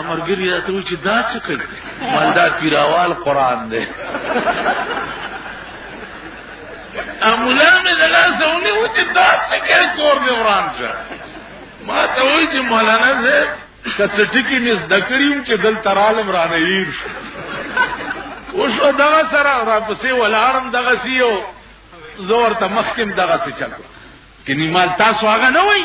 امرګری راته و چې دا څه کوي مالدار پیراوال قران دی امولا مې د لاسه ونیو چې دا څه کوي کور دې وران شه ما ته وایي چې مولانا صاحب که څه ټکي مې زده کړي وم چې دلته رالم رانه هیر شو اوس دغه سره راپسې ولاړم دغه سیو زور ته مخکم دغه څه چل کني مال تاسو هغه نه وای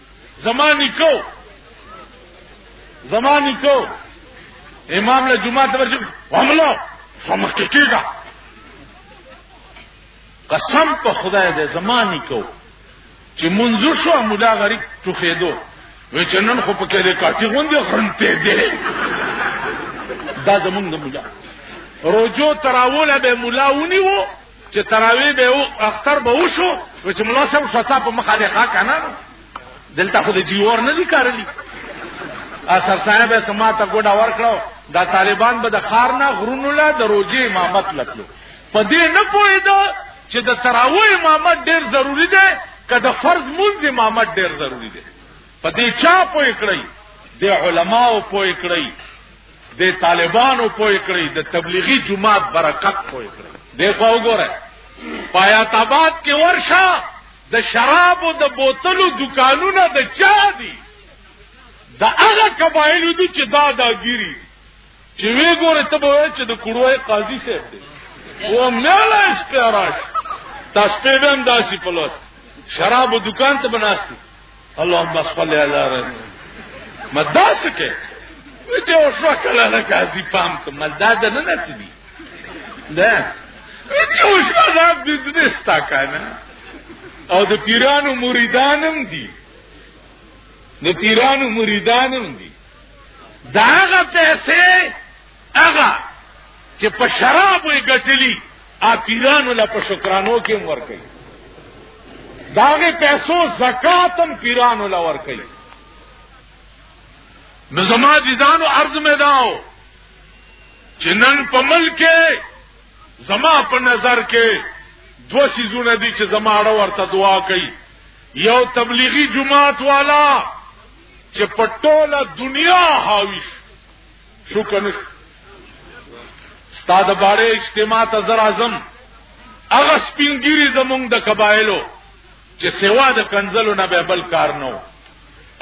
زما نکو زما نکو امام له جمعه ته ورشي وملو سمخ کېږي قسم په خدای دې زما نکو چې منځو شو مولا غریب ټوخېدو وې چې نن خو پکې دې کاټي غوندې غرنته دې دا زمونږ د مولا روجو تراوله به مولا ونیو چې تراوی به او اختر به وشو نو چې مولا صاحب شتا په مخه ده ښا کنه دلته خو د جیور نه دی کارلی اثر صاحب سما ته ګډا ورکړو دا طالبان به د خار نه غرونو لا د روزي امامت لکلو په دې نه پوهیدو چې د تراوی امامت ډیر ضروری دی که د فرض مونږ امامت ډیر ضروری دی په دې چا پوه کړی د علماو پوه کړی د طالبانو پوي کړی د تبلیغي جماعت برکت پوي کړی دیکھو وګوره پایات آباد کې ورشه د شرابو د بوتلو دکانونه د چا دي د هغه قبایلو دي چې دا داګيري چې وی ګوره ته به چې د کړوې قاضي صاحب دی او مېلا اسپراش تاسو په دې انداسي پلوس شرابو دکان ته بناستي اللهم صل علی رسول مدا سکه چې اوسو کله نه قاضي پام ته مدا د نه نسبي دا چې اوسو دا بزنس تا کنه او د پیرانو مریدانم دي د پیرانو مریدانم دي داغه پیسې هغه چې په شرابو یې ګټلي پیرانو له په شکرانو کې هم ورکوي د هغې پیسو زکات هم پیرانو له ورکوي نو زما دیدانو عرض مې دا و چې نن په ملک کې زما په نظر کې دوه سیزونه دي چې زما اړه ورته دعا کوي یو تبلیغي جماعت والا چې په ټوله دنیا حاوی شي شو کنه استاد باړې اجتماع ته زر اعظم هغه سپینګيري زمونږ د قبایلو چې سوا د کنزلو نه به بل کار نه و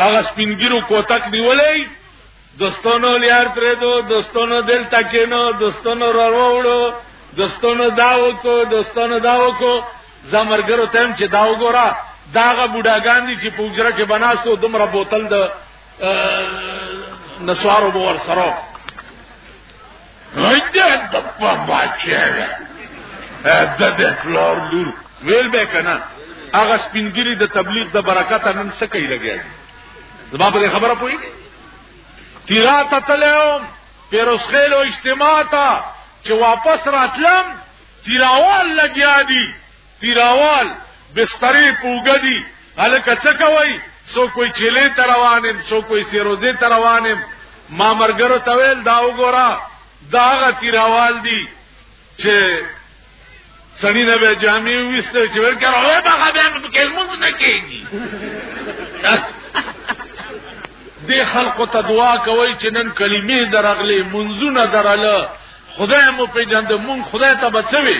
هغه سپینګیرو کوتک نیولې دوستانو لیار پرې دو دوستانو دل تکینو دوستانو وروړو دوستانو دا وکړو دوستانو دا وکړو زمرګرو تم چې دا وګورا داغه بوډاګان دي چې پوجره کې بناستو دومره بوتل د نسوارو به ور سره راځه د په بچی د دې پلار لور ویل به کنه هغه سپینګری د تبلیغ د برکت نن څه کوي لګیا زما په خبره پوي تیرا ته تلم پیروز خیل او اجتماع ته چې واپس راتلم تیراوال لګیا دي پیراوال بسترې پوګدي هلکه څه کوي سو کوئی چيلې تروانم سو کوئی سیروزه تروانم ما مرګرو تویل دا وګورا داغه تیراوال دي چې سړی نه به جامې وسته چې ورکر هغه به بیان په کلمو نه کېږي دې خلقو ته دعا کوي چې نن کلمې درغلې منځونه درله خدای مو پیجن د مون خدای ته بچوي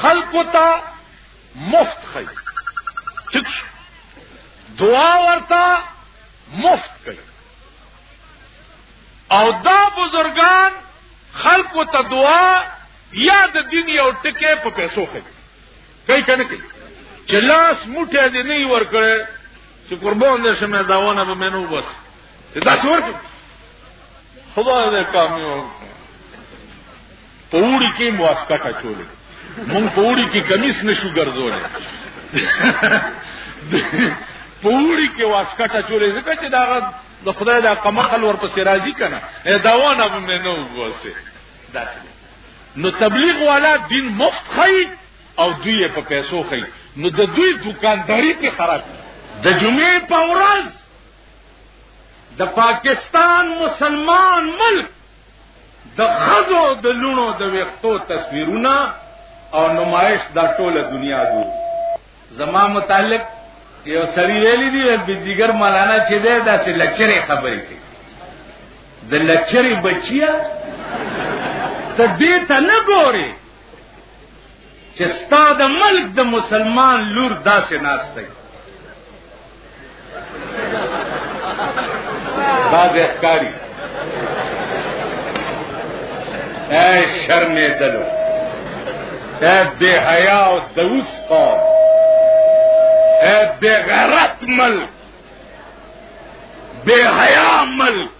خلقو ته مفت خي ټیک شو دعا ورته مفت کوي او دا بزرگان خلقو ته دعا یا د دین یو ټکی په پیسو کوي کوي کنه کوي چې لاس موټه دې نه ور کړې چې قربان دې شمه داونه به منو بس دا څور خدای دې کامیاب پوړی کې مواسکټ اچولې مونږ پوړی کې کمیس نشو ګرځولې پوړی کې واسکټ اچولې ځکه چې دا د خدای د قمقل ورپسې راځي کنه داونه به مې نه ووسه داسې نو تبلیغ والا دین مفت خی او دوی په پیسو خی نو د دوی دکانداری په خراب د جمعې په ورځ د پاکستان مسلمان ملک د خزو د لونو د ویختو تصویرونه او نمایش دا ټوله دنیا دو زما متعلق یو سری ویلی دی بجیګر مولانا چې ده دا سه لچرې خبرې کوي د لچرې بچیا ته دې ته نه ګوري چې ستا د ملک د مسلمان لور داسې ناشته وي بعضې ښکاري اے شرمېدلو اے بې حیا او د اوس قوم اے بې غیرت ملک بے حیا ملک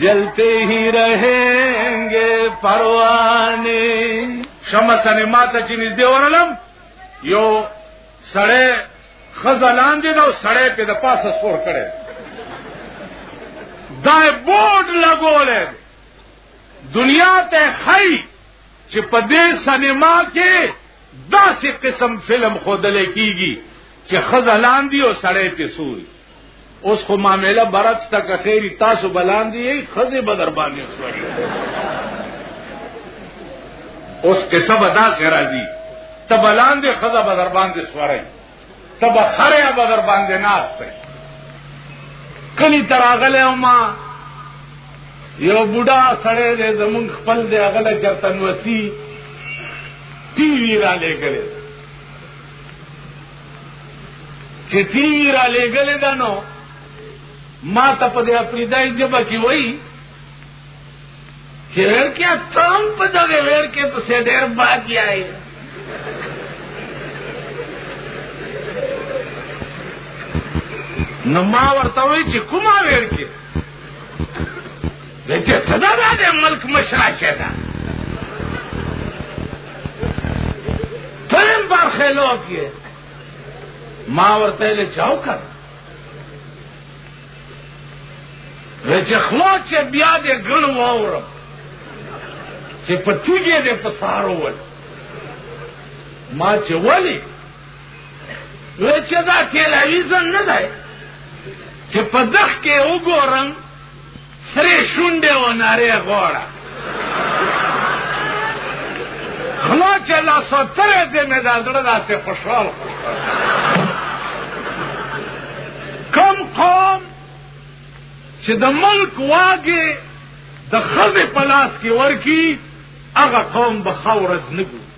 جلتے ہی رہیں گے پروانے شمع سنما ته چې نږدې ورلم یو سړی خزه لاندې نو سړی په د پاسه سور کړي دا بورډ لګولې دنیا ته خی چې په دې سینما کې داسې قسم فلم خودلې کیږي چې خزه لاندې او سړی په سوري اوس خو معاملې برعکس تا که خیری تاسو بلاندې خزه بدر باندې سوري اوس قصه بدا کرا دي ته بلاندې خزه بدر باندې سوري ته بخره بدر باندې ناشته کلی تراغله ما یو بوډا سړی دی زمونږ خپل دی هغه له چرتن وسی ټي وي را لېږلی چې تیری را لېګلې ده نو ما ته په دې افریدای جبه کې وایي چې ور کې تم په دغه ور کې په سې ډېر باقی آئے نو ما ورته وایي چې کومه ور کې دې ته دا د ملک مشره چې ده ترم بار خېلو کې ما ورته له چاو کړ چې خلا چې بیا دې ګڼ واورم چې په ټوګې دې په سارو ول ما چې ولی وې چې دا ټیلیویزیون نه دی چې په دخ کې وګورم سرې شونډې او نارې غوړه خلا چې لا ستره دې مې دا زړه داسې خوشحال کم قوم چې د ملک واګې د ښځې په لاس کې ورکي هغه قوم به ښه ورځ نه ګوري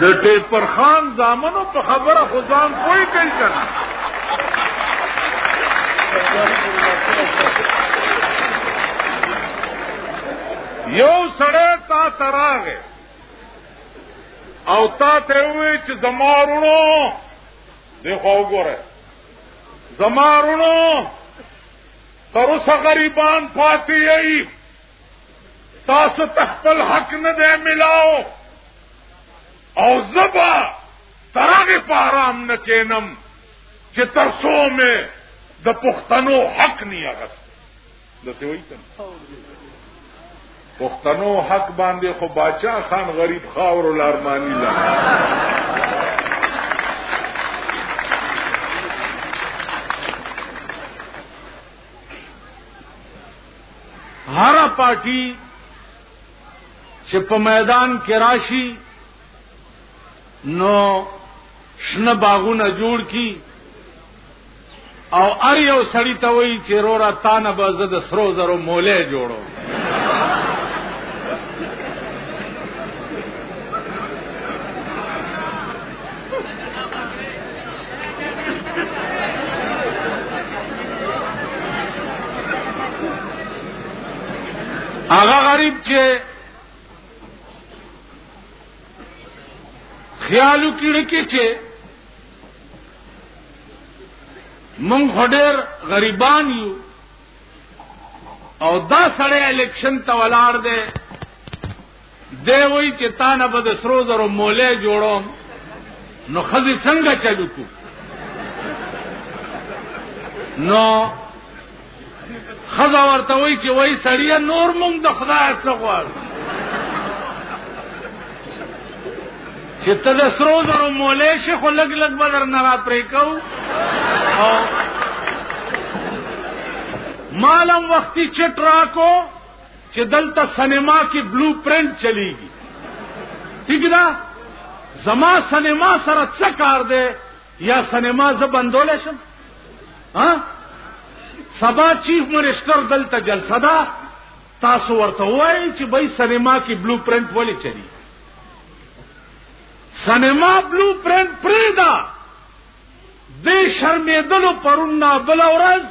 د ټیپر خان زامنو په خبره خو ځان پوه کوي که نه یو سړی تا ته راغی او تا ته ووی چې زما وروڼو دی خو وګوره زما وروڼو تر اوسه غریبان پاتې یئ تاسو تخپل حق نه دی ملاو او زبا ترغه په آرام نه کینم چې تر څو مې د پښتنو حق نه اغست د څه وایي پښتنو حق باندې خو باچا خان غریب خاور الارمانی لا هر پارټي چې په میدان کې راشي نو شنه باغونه جوړ کی او ار یو سړی ته وی چې رورا تانه به زه د سرو زرو موله جوړو هغه غریب چې خیالو کړي کې چې مونږ هډر غریبان یو او دا سړی الیکشن ته ولاړ دی دی وای چې تا نه به د سرو زرو مولی جوړوم نو خزي څنګه چلو کو نو خزا ورته وای چې وای سړی نور مونږ د خدای څخه غواړو چې ته د سرو زرو مولی شي خو لګ لګ بدر نه را پرې کو او مالم وختي چټ راکو چې دلته سینما کې بلو پرنټ چلیږي ٹھیک ده زما سینما سره څه کار دی یا سینما زه بندول شم ها سبا چیف منسٹر دلته جلسه ده تاسو ورته وایي چې بای سینما کې بلو پرنټ ولې چلی سینما بلو پرنټ پریدا دې شرمېدلو پرون نه بل ورځ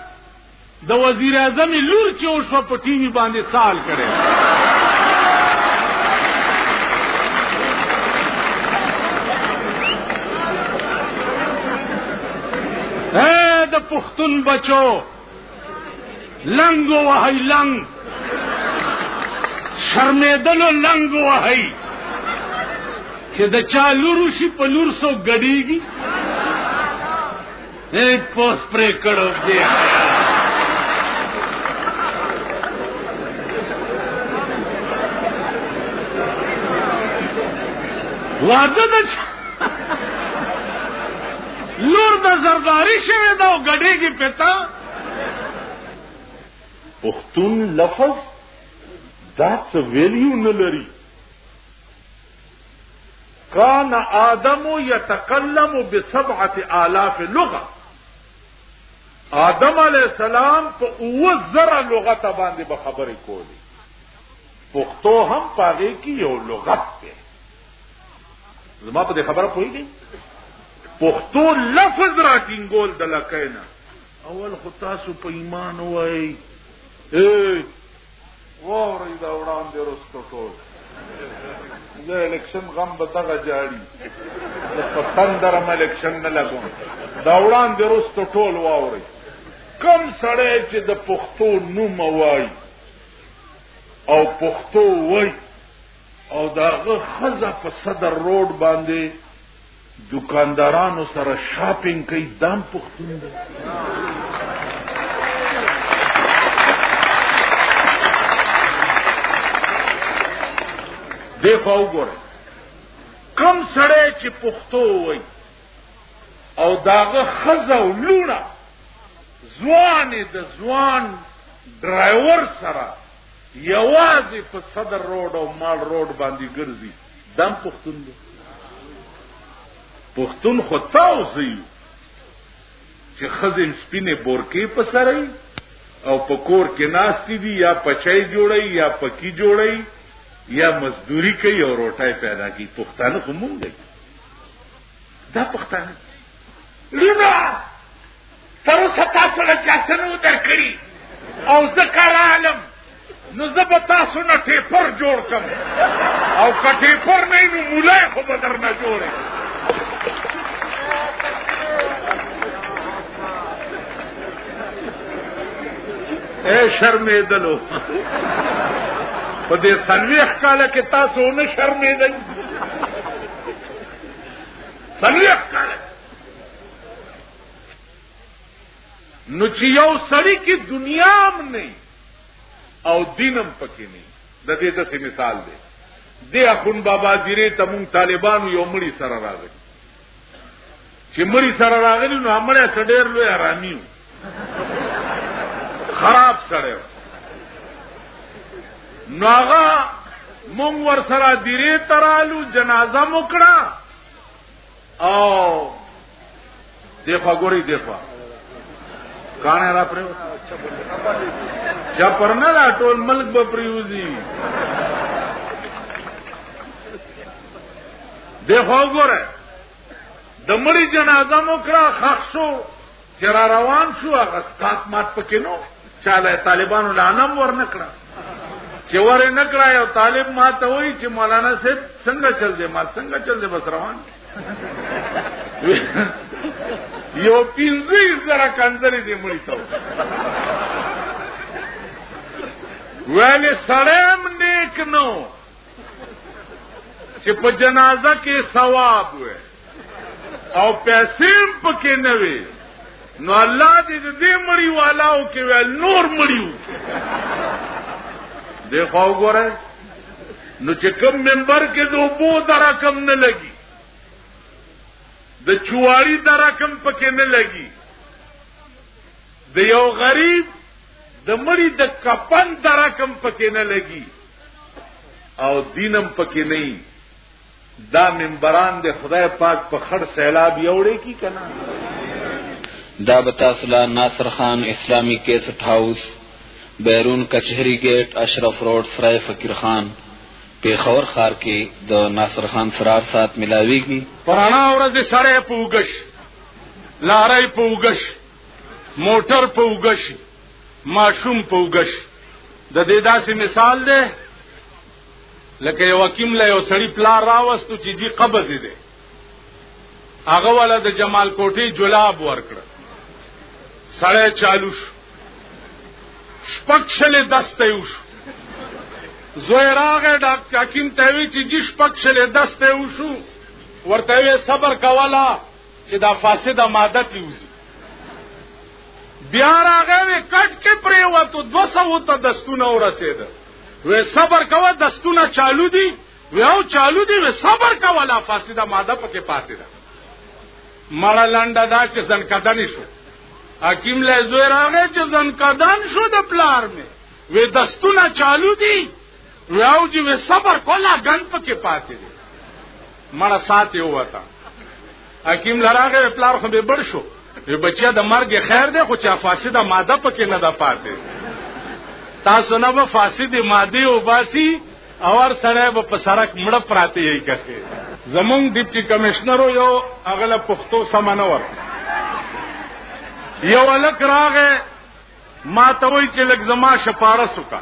د وزیر اعظم لور چې اوس په ټي وي باندې سال کړي اے د پښتون بچو لنګ وهی لنګ شرمېدلو لنګ وهی چې د چا لور شي په لور سو ګډيږي ایک پوس پرې کړو دې واده د لور د زرداری شوه دا غډېږي پتا پښتون لفظ دا څه ویلیو نه لري کان آدم یتکلم بسبعه آلاف لغه آدم علی السلام په اوه زره لغت باندې به خبرې کولې پښتو هم پاره کې یو لغت دی زما په دې خبره پوهیږي پښتو لفظ را ټینګول د لکینا اول خو تاسو په ایمان وای اے ووري دا وړاندې رستو ټول زه الیکشن غم به دغه جاړي د پتن درم الیکشن نه لګوم دا وړاندې رستو ټول ووري کم سړی چې د پښتو نوم وای او پښتو وای او داغه خزه په صدر روډ باندې دکاندارانو سره شاپینګ کوي دام پښتون دی دی خو وګوره کم سړی چې پښتو وای او داغه خزه او لونه ځوان د ځوان ډرایور سره یوازې په صدر روډ او مال روډ باندې ګرځي دم پښتون دی پښتون خو تاسو یو چې خزم سپینه بورکی په سره او په کور کې ناشتي دي یا پچای جوړي یا پکی جوړي یا مزدوري کوي او روټای پیدا کوي پښتانه خو مونږ دي دا پښتانه لینا تر اوسه تاسو له چا څه نه درکړي او زه که رالم نو زه به تاسو نه ټیپر جوړ کړم او که ټیپر نه نو مولا خو به درنه جوړې اے شرمېدلو په دې څلوېښت کاله کې تاسو ونه شرمېدئ څلوېښت کاله نو چې یو سړی کې دنیا هم نه او دینم پکې نه د دې داسې مثال دی د اخون بابا دیره ته مونږ طالبانو یو مړی سره راغلی چې مړی سره راغلی نو همړی سډیر لوی آرامیو خراب سره نو هغه مونږ ور سره دیره ترالو جنازه مکړه او دیخوا ګوري دیخوا کانه را پریو چپر نه دا ټول ملک به پریوزی دیخوا ګوره د مړي جنازه مو کړه خښ شو چې را روان شو هغه سکات مات پکې نو چاله طالبانو لانم ور نکړه چې ور نکړه یو طالب ما ته وایي چې مولانا صاحب څنګه چل دی ما څنګه چل دی بس روان یو پینځه زره کندرې دې مړی ته ویلې سړیم نیک نو چې په جنازه کې ثواب وي او پیسې پکې نه وي نو الله دې دې مړی والاو کې ول نور مړیو دې خو وګوره نو چې کم منبر کې دو بو درا کم نه لګي د چواری درا کم پکې نه لګي د یو غریب د مړی د کپن درا کم پکې نه لګي او دینم پکې نه دا منبران د خدای پاک په خړ سیلاب یوړې کی کنه دا بتاسلا ناصر خان اسلامی کیسټ هاوس بیرون کچهری گیټ اشرف روډ سرای فقیر خان پیښور خار کې د ناصر خان فرار سات ملاویږي پرانا ورځ سره پوګش لارای پوګش موټر پوګش ماشوم پوګش د دې داسې مثال دی لکه یو حکیم له یو سړی پلا راوستو چې دی قبض دی هغه ولا د جمال کوټي جلاب ورکړ سړی چالو شو شپکشل دسته یو شو زوی راغه ډاکټر حکیم ته وی چې جی شپکشل دسته یو شو ورته وی صبر کولا چې دا فاسده ماده تیوزي بیا راغه کټ کې پریوتو 200 ته دستونه ورسېده وې صبر کوه دستونه چالو دي وې او چالو دي وې صبر کوه لا فاسده ماده پکې پاتې ده مړه لنډه دا چې ځن کدن شو حکیم له زوی راغی چې ځن کدن شو د پلار مې وې دستونه چالو دي وې او چې وې صبر کوه لا ګن پکې پاتې ده مړه ساتي وته حکیم لراغه پلار خو به بړ شو وی بچیا د مرګ خیر دی خو چا فاسده ماده پکې نه ده پاتې تاسو نه به فاسده ماده او باسی اور سره به په سرک مړه پراته یې کته زمونږ ډیپټي کمشنر یو اغله پښتو سمانور یو الک راغه ما ته وای چې لګ زما شپارس وکړه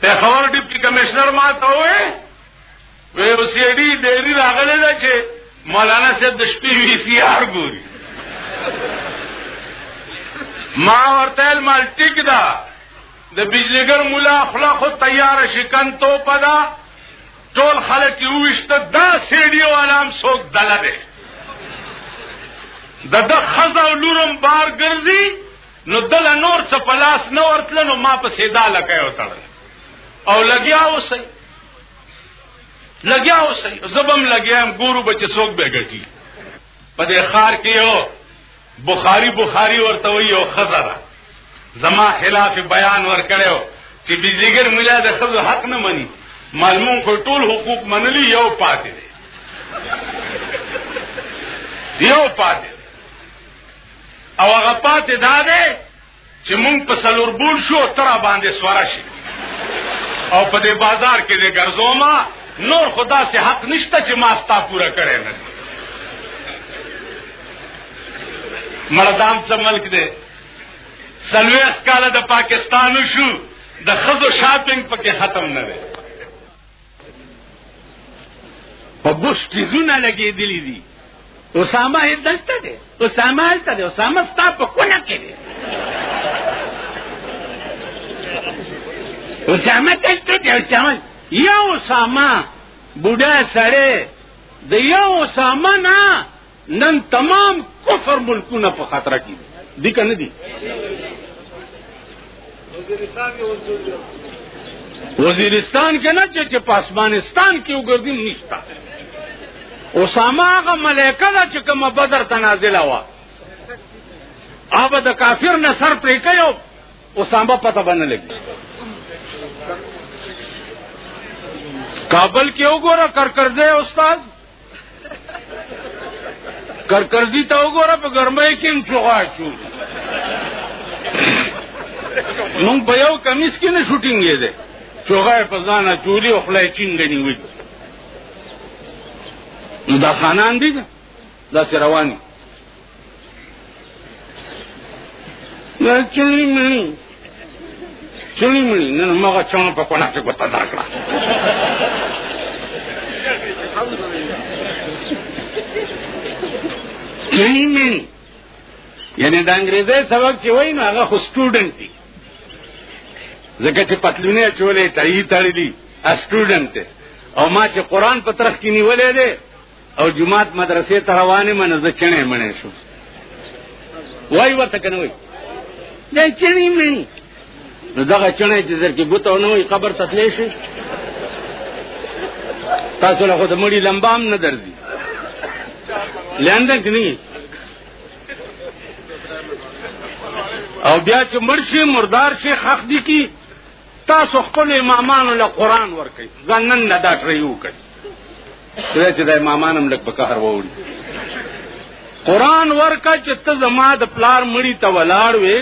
پیښور ډیپټي کمشنر ما ته وې وې او سی ډي ډېری راغله دا چې مولانا صاحب د شپې وی سی آر ګوري ما ورته مال ټیک دا د بجلیګر مولا خلا خو تیار شکن تو پدا ټول خلک یو وشته دا سی ډي علام سوک دله ده د د خزا لورم بار ګرځي نو دل نور څه پلاس نه ورتل نو ما په سیدا لکه او تړل او لګیا اوسې لګیا اوسې زبم لګیام ګورو بچ سوک به غټي په دې خار کې یو بخاری بخاری ورته وی او خزره زما خلاف بیان ور کړو چې بيزګر ملا د خزو حق نه مني معلوم کو ټول حقوق منلی یو پاتې دی یو پاتې او هغه پاتې دا دی چې مونږ په سلور بول شو تر باندې سواره شي او په دې بازار کې دې ګرځوما نور خدا سے حق نشته چې ما ستا پورا کړي نه مردام څه ملک دی سلويخ کاله د پاکستان شو د خزو شاپینګ پکې ختم نه دی په ګوشتي زونه لګېدلې دي اسامه یې دلته دی اسامه هلته دی اسامه ستا په کونه کې دی اسامه دلته دی اسامه یو اسامه بوډا سره د یو اسامه نه نن تمام کفر ملکونه په خطر کې دي دي کنه دي وزیرستان کې نه چې په اسمانستان کې وګرځي نشتا اسامه هغه ملائکه ده چې کومه بدر ته نازله وه هغه د کافر نه سر پرې کيو اسامه پته باندې لګي کابل کې وګوره کرکرځه استاد کرکرزی ته وګوره په ګرمۍ کې هم چوغا شو مونږ په یو کمیس کې نه شوټینګ یې ده چوغا یې په ځان اچولي او خوله یې چینګه نیولي نو دا خانان دي داسې روان دي نه چړي مړي چړي مړي نه مګه چون په کونه کې ګوته درکړه چړي مړي یعنی د انګریزي سبق چې وای نو هغه خو سټوډنټ دي ځکه چې پتلونه چولې ټای تړلې سټوډنټ او ما چې قران په طرف کې نیولې ده او جماعت مدرسې ته روانې منه زه چنې منې شو وای ورته کنه وای دا چنې منې نو دغه چنې چې زر کې ګوتو نو قبر تسلې شي تاسو له خود مړي لمبام نه درځي لندن کې نه او بیا چې مرشي مردار شي حق دي کی تاسو خپل امامانو له قران ورکړي ځنن نه دا ټریو کوي دا چې د امامانم لک په قهر ووري قران ورکا چې ته زما د پلار مړی ته ولاړ وې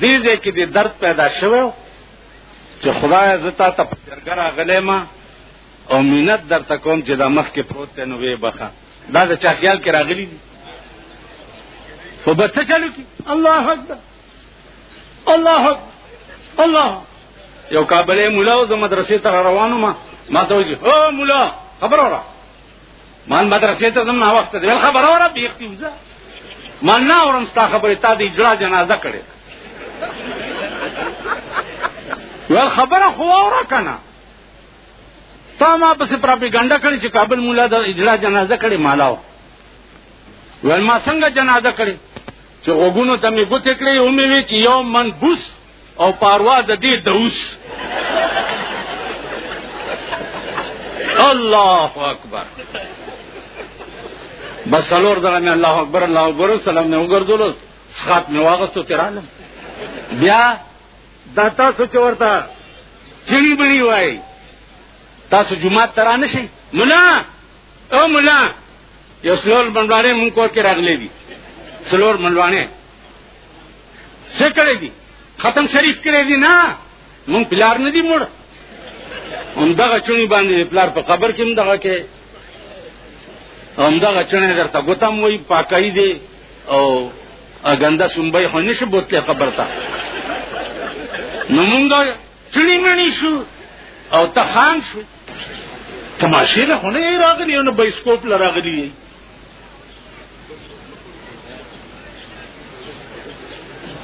دې دې کې دې درد پیدا شوه چې خدای زتا ته پرګر غلې ما او مینت در ته کوم چې دا مخ کې پروت ته نو وې بخا دا د چا خیال کې راغلی خو به څه چلو کی الله اکبر الله الله یو کابلې مولا او د مدرسې ته روانو ما ما ته وځي او مولا خبر اورا مان مدرسې ته زم نه وخت دی خبر اورا بیختي وځه ما نه اورم ستا خبره تا د اجرا جنازه کړې ول خبره خو اورا کنه تا ما پسې پراپګاندا کړی چې کابل مولا د اجرا جنازه کړې مالاو ول ما څنګه جنازه کړې چې غوګونو ته مې ګوتې کړې او مې وی چې یو من بوس او پاروا د دې دوس الله اکبر بس څلور دغه مې الله اکبر الله اکبر سلام نه وګرځولو خاط مې واغستو تیرالم بیا دا تاسو چې ورته چړي بړي وای تاسو جمعه ترانه شي نو نه او مولا یو سلور بنوانه مونږ کور کې راغلي دي سلور بنوانه څه کړی دي ختم شریف کړی دي نه مونږ پلار نه دي مړ هم دغه چونی باندې پلار په قبر کې هم دغه کې هم دغه چونی درته ګوتم وای پاکای دي او اګنده سنبای خو نشه بوتله قبر ته نو مونږ چونی منی شو او ته خان شو تماشې له خونه یې راغلی او نه بایسکوپ له راغلی یې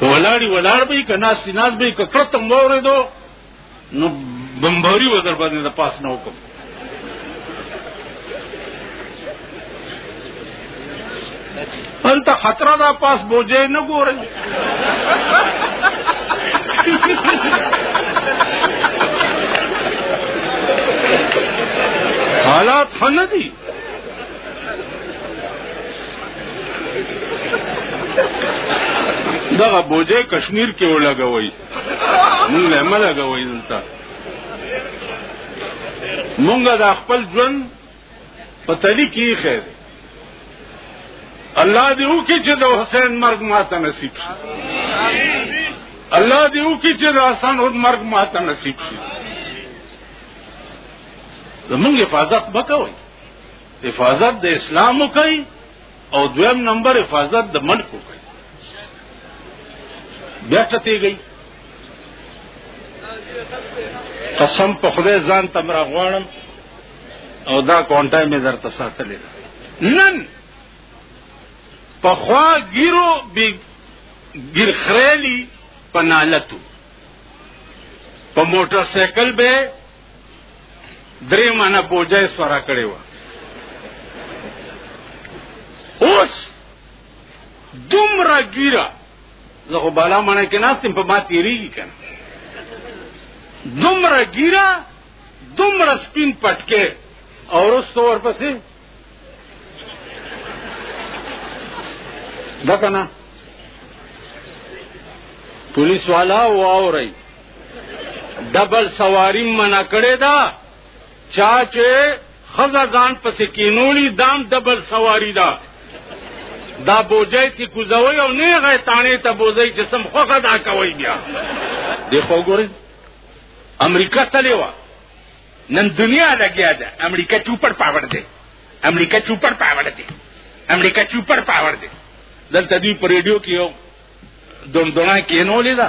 ولاړی ولاړ به که ناس ناس به که کرته مورې دو نو بمباری و در باندې د پاس نه وکم انت خطرہ دا پاس بوجھے نہ گو رہے حالات ہن دی دغه بوجه کشمیر کې ولګوي مونږ له ملګوي دلته مونږ د خپل ژوند په تلی کې خیر الله دې وکړي چې د حسین مرګ ماته نصیب شي الله دې وکړي چې د حسن اور مرګ ماته نصیب شي زمونږ حفاظت وکوي حفاظت د اسلام وکړي او دویم نمبر حفاظت د ملک وکړي بیا ټته گئی قسم په خدای ځان تمرا غواړم او دا کونټه مې درته ساتلې ده نن په خوا ګیرو بی ګیر خریلی په نالتو په موټر سایکل به درې مانه بوجه سورا کړی و اوس دومره ګیره زه خو بالا مانه کې ناستم په ما تیریږي کنه دومره ګیره دومره سپین پټکې او رستو ورپسې دا کنه پولیس والا واوري ډبل سواری منع کړی دا چا چې خزا ځان پسې کینولی دام ډبل سواری دا دا بوجای تی کوزوي او نه غی تانه ته بوزي چې سم خوخه دا کوي بیا دی خو ګورئ امریکا تلې و نن دنیا لګیا ده امریکا چوپر پاور دی امریکا چوپر پاور دی امریکا چوپر پاور دی دلته دوی په ریډیو کې یو دندونه کینولې ده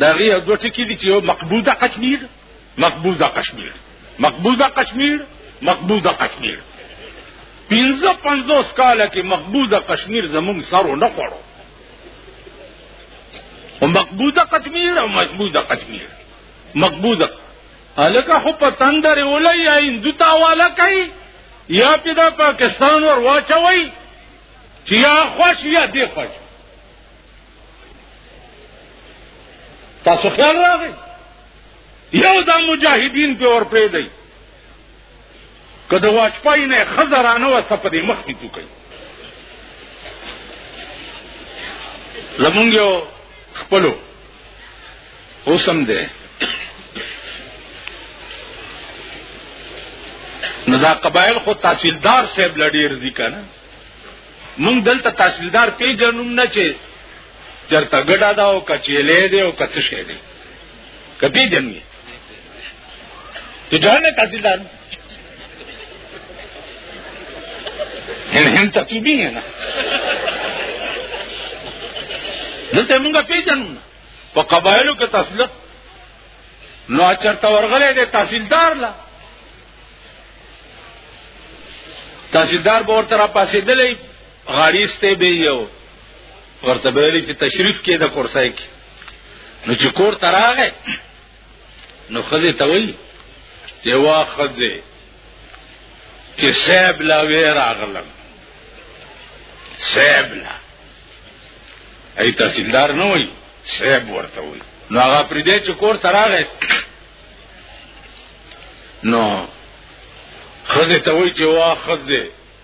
دا غي دوه ټکي دي چې یو مقبوضه کشمیر مقبوضه کشمیر مقبوضه کشمیر مقبوضه کشمیر پنځه پنځوس کاله کې مقبوضه کشمیر زموږ سر نه خوړو او مقبوضه قطمیر او مقبوضه قطمیر مقبوضه الکه خو په تندر ولای یا هندو تاواله کوي یا په دا پاکستان ور واچوي چې یا خوش یا دی خوش تاسو خیال راغی یو دا مجاهدین په ور پرې دی که د واجپای نه ښځه رانه وسته په دې مخ کې تو کوي زمونږ یو خپلو اوس هم دی نو دا قبایل خو تحصیلدار صاحب لډیر ځي کنه مونږ دلته تحصیلدار پیژنوم نه چې چرته ګډا دا او کچېلې دی او کڅ شه دی کپی جنګي د جهنم تحصیلدار ان هم تقیبی ہے نا دلته موږ پیژنو په قبایلو کې تحصیل نو اچرته ورغلې د تحصیلدار لا تحصیلدار به ورته را پاسې دلې غاریسته به یو ورته به چې تشریف کې د کورسای کې نو چې کور تراغه نو خزه ته وی چې وا خزه چې سیب لا ویر اغلم سیب لا ای تحصیلدار نه وای سیب ورته وای نو هغه پرې دې چې کور تراغه نو خزه ته وی چې وا خزه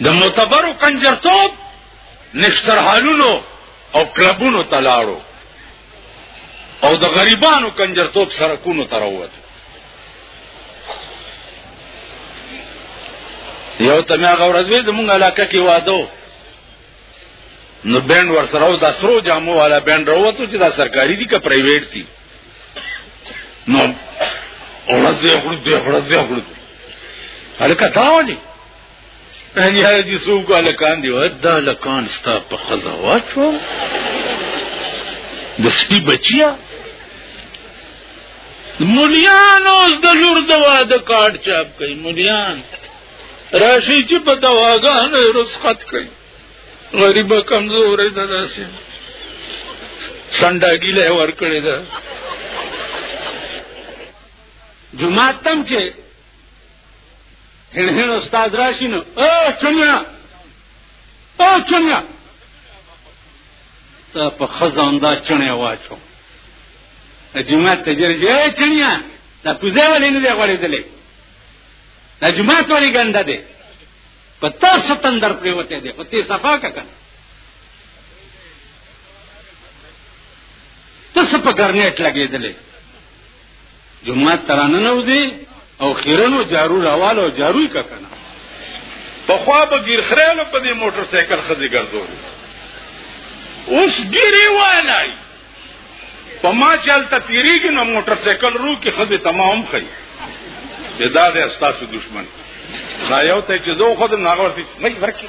د معتبرو کنجرتوب نشترحالونو او کلبونو ته لاړو او د غریبانو کنجرتوب سرکونو ته راووتو یو ته مې هغه ورځ وې زمونږ علاقه کې وادو نو بینډ ورسره او دا سرو جامو والا بینډ راووتو چې دا سرکاري دي که پرایویټ دي نو اورځ یې خپل دې خپل دې خپل هلکه تا ودی ان یا دې سو کو لکان دی ودا لکان ستا په خزا واچو د سپي بچیا مليان اوس د لور د واده کارت چاپ کوي مليان راشي چې په دواګانو رسخت کوي غریب کمزور ده داسې سنداګی له ور کړی ده جمعه تم چې هن هن استاد راشي نو او چنیا او چنیا ته په خزان دا چنیا واچو جمعه ته جرځي او چنیا دا کوزه ولې نه دی غوړېدلې دا جمعه ته ولې ګنده دی په تر ستن در پریوته دی په تی صفا کا کنه ته څه په ګرنیټ لګېدلې جمعه ترانه نه ودی او خیرنو جارو راوالو جاروی کا کنه په خوا به ګیر خرالو په دې موټر سایکل خزي ګرځول اوس ګیری وای نه په ما چل ته تیریږي نو موټر سایکل رو کې خزه تمام خي چې دا د استاسو دشمن دا یو ته چې زه خود نه غورتي مې ورکی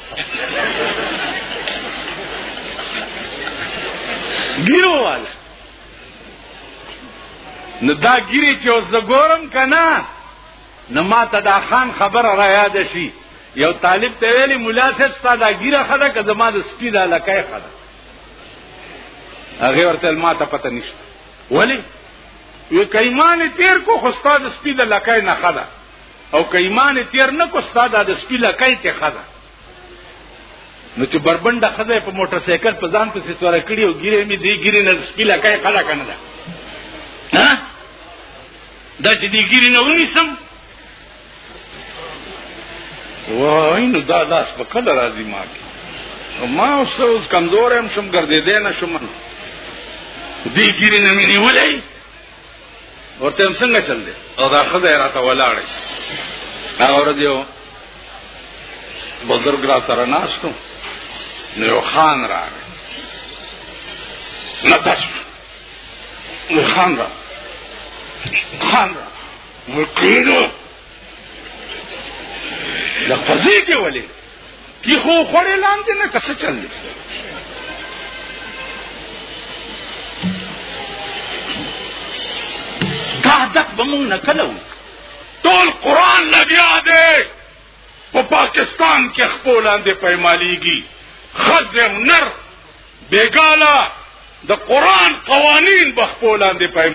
ګیرو والا نو دا ګیری چې اوس زګورم کنا نو ما ته دا خان خبر را یاد شي یو طالب ته ویلی مولا صاحب ستا دا ګیره خده که زما د سپی دا لکای خده هغه ورته ما ته پته نشته ولی وی کایمان تیر کو خو استاد سپی د لکای نه خدا او کایمان تیر نه کو استاد د سپی لکای ته خدا نو چې بربنده خزه په موټر سایکل په ځان په سیتوره کړی او ګیره می دی ګیره نه سپی لکای خدا کنه دا دا چې دی ګیره نه ونیسم وای نو دا لاس په کله راځي ما کې ما اوس اوس کمزور هم شم ګرځې دې نه شم دې ګیری نه مې نیولې ورته څنګه چل دې او دا خزه راته ولاړې اور دیو بزرګ را سره ناشتو نو خان را نه تاسو خان را خان را ملکینو د قضې کې ولې کی خو خړې لاندې نه کسه چل دي دا دک بمون نه کلو ټول قران لګیا دی په پاکستان کې خپل لاندې پېماليږي خزم نر بیګالا د قران قوانین بخپل لاندې پېماليږي